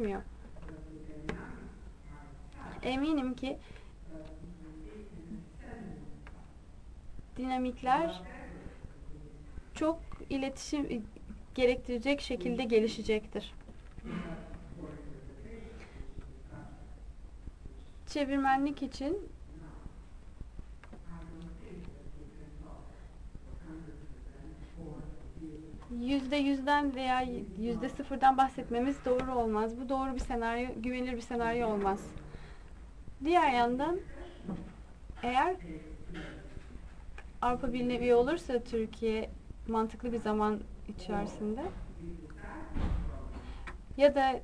istemiyor. Eminim ki dinamikler çok iletişim gerektirecek şekilde gelişecektir. Çevirmenlik için yüzde yüzden veya yüzde sıfırdan bahsetmemiz doğru olmaz. Bu doğru bir senaryo, güvenilir bir senaryo olmaz. Diğer yandan eğer Avrupa Birliği'ne üye olursa Türkiye mantıklı bir zaman içerisinde ya da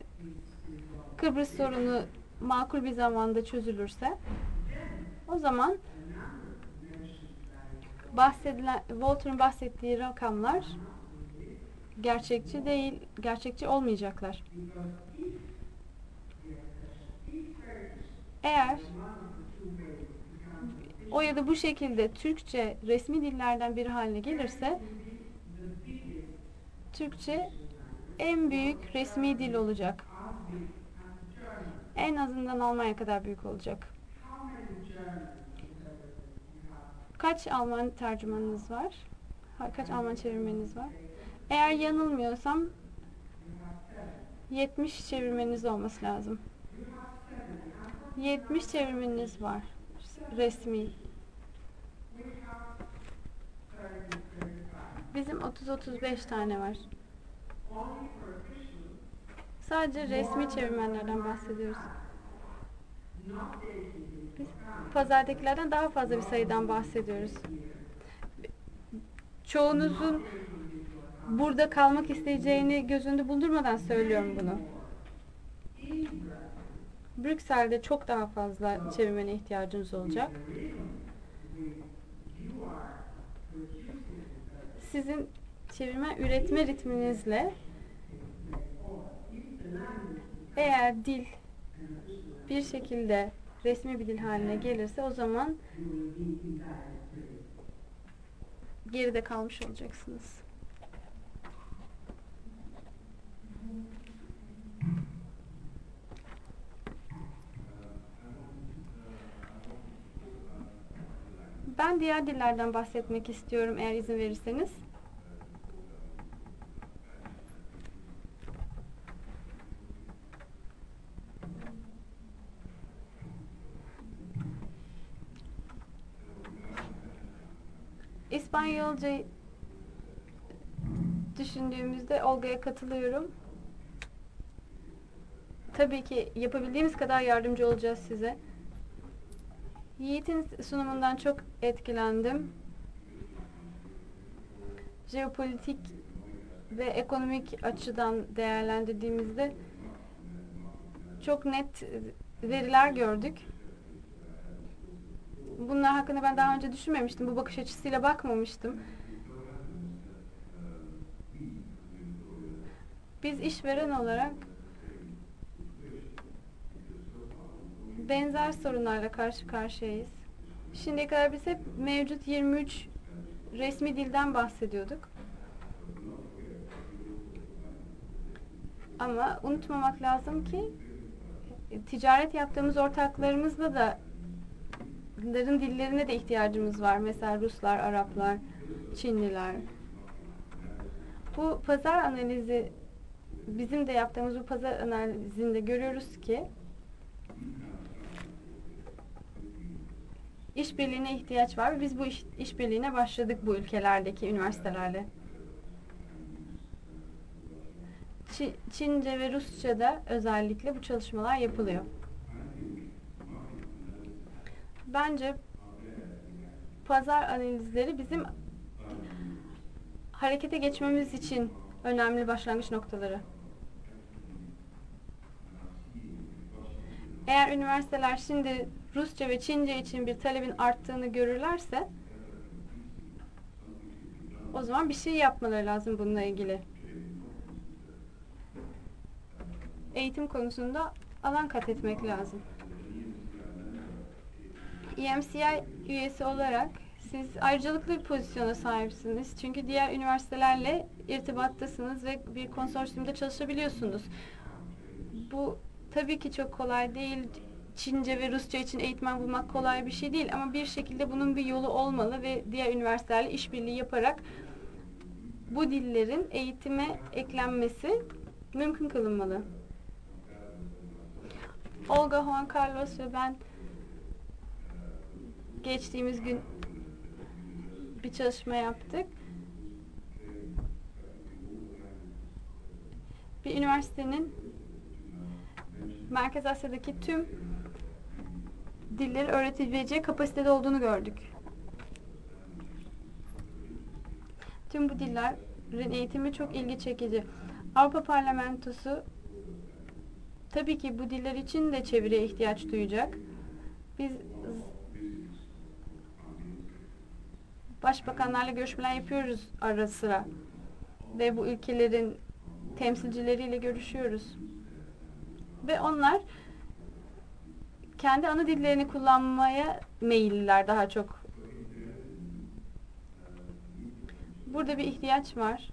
Kıbrıs sorunu makul bir zamanda çözülürse o zaman bahsedilen Walter'ın bahsettiği rakamlar gerçekçi değil, gerçekçi olmayacaklar. Eğer o ya da bu şekilde Türkçe resmi dillerden biri haline gelirse Türkçe en büyük resmi dil olacak. En azından Almanya kadar büyük olacak. Kaç Alman tercümanınız var? Kaç Alman çevirmeniniz var? Eğer yanılmıyorsam 70 çevirmeniz olması lazım. 70 çevirmeniniz var. Resmi. Bizim 30-35 tane var. Sadece resmi çevirmenlerden bahsediyoruz. Biz pazardakilerden daha fazla bir sayıdan bahsediyoruz. Çoğunuzun burada kalmak isteyeceğini göz önünde bulundurmadan söylüyorum bunu. Brüksel'de çok daha fazla çevirmene ihtiyacınız olacak. Sizin çevirme üretme ritminizle eğer dil bir şekilde resmi bir dil haline gelirse o zaman geride kalmış olacaksınız. Ben diğer dillerden bahsetmek istiyorum eğer izin verirseniz. İspanyolca düşündüğümüzde Olga'ya katılıyorum. Tabii ki yapabildiğimiz kadar yardımcı olacağız size. Yiğit'in sunumundan çok etkilendim. Jeopolitik ve ekonomik açıdan değerlendirdiğimizde çok net veriler gördük. Bunlar hakkında ben daha önce düşünmemiştim. Bu bakış açısıyla bakmamıştım. Biz işveren olarak benzer sorunlarla karşı karşıyayız. Şimdiye kadar biz hep mevcut 23 resmi dilden bahsediyorduk. Ama unutmamak lazım ki ticaret yaptığımız ortaklarımızla da onların dillerine de ihtiyacımız var. Mesela Ruslar, Araplar, Çinliler. Bu pazar analizi bizim de yaptığımız bu pazar analizinde görüyoruz ki işbirliğine ihtiyaç var. Biz bu iş, işbirliğine başladık bu ülkelerdeki üniversitelerle. Çince ve Rusça'da özellikle bu çalışmalar yapılıyor. Bence pazar analizleri bizim harekete geçmemiz için önemli başlangıç noktaları. Eğer üniversiteler şimdi Rusça ve Çince için bir talebin arttığını görürlerse o zaman bir şey yapmaları lazım bununla ilgili. Eğitim konusunda alan kat etmek lazım. EMCI üyesi olarak siz ayrıcalıklı bir pozisyona sahipsiniz. Çünkü diğer üniversitelerle irtibattasınız ve bir konsorsiyumda çalışabiliyorsunuz. Bu tabii ki çok kolay değil. Çince ve Rusça için eğitmen bulmak kolay bir şey değil ama bir şekilde bunun bir yolu olmalı ve diğer üniversitelerle işbirliği yaparak bu dillerin eğitime eklenmesi mümkün kılınmalı. Olga, Juan Carlos ve ben geçtiğimiz gün bir çalışma yaptık. Bir üniversitenin Merkez Asya'daki tüm dilleri öğretebileceği kapasitede olduğunu gördük. Tüm bu dillerin eğitimi çok ilgi çekici. Avrupa Parlamentosu tabii ki bu diller için de çeviriye ihtiyaç duyacak. Biz başbakanlarla görüşmeler yapıyoruz ara sıra. Ve bu ülkelerin temsilcileriyle görüşüyoruz. Ve onlar kendi ana dillerini kullanmaya meyilliler daha çok. Burada bir ihtiyaç var.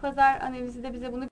Pazar analizi de bize bunu